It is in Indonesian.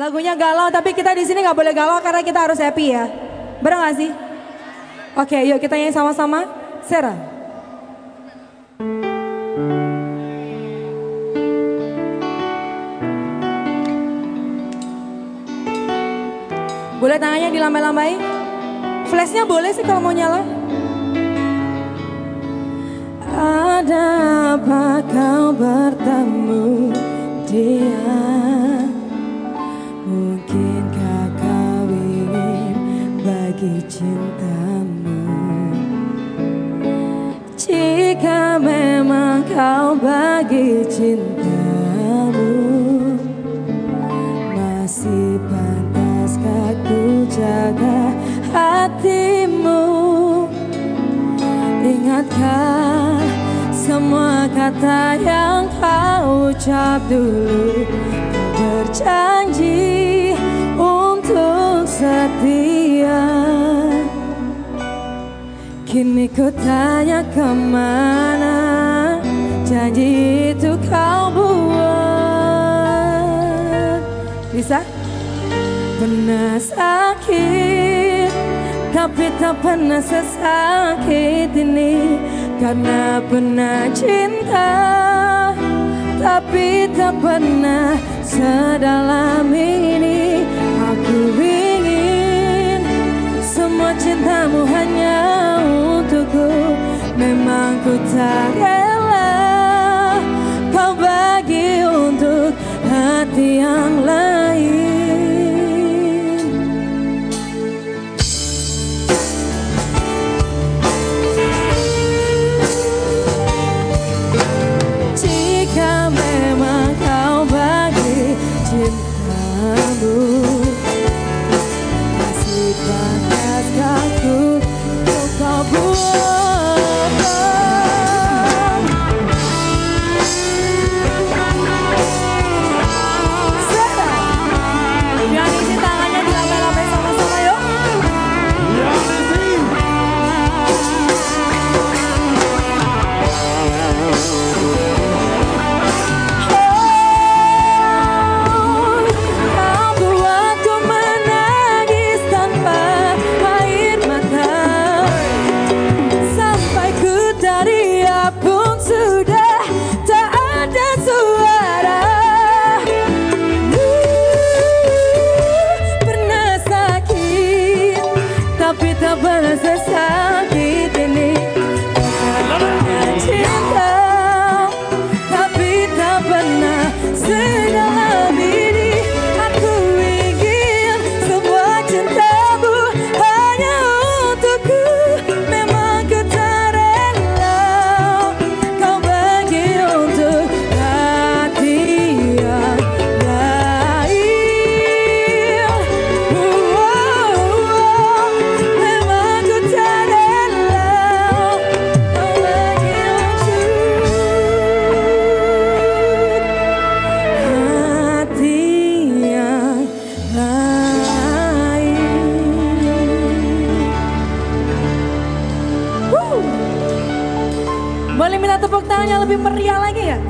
Lagunya galau, tapi kita di sini nggak boleh galau karena kita harus happy ya. Bener gak sih? Oke, yuk kita nyanyi sama-sama. Sarah. Boleh tangannya dilambai-lambai? Flashnya boleh sih kalau mau nyala. Ada apa kau bertemu dia? Cintamu? Jika memang kau bagi cintamu, masih pantaskah ku jaga hatimu? Ingatkah semua kata yang kau ucap dulu Kau berjanji untuk setia Kini ku tanya ke mana Janji itu kau buat? Bisa? Pernah sakit Tapi tak pernah sesakit ini. Karena pernah cinta Tapi tak pernah sedalam ini ku tak rela Kau bagi untuk hati yang lain Boleh minta tepuk tangan yang lebih meriah lagi ya?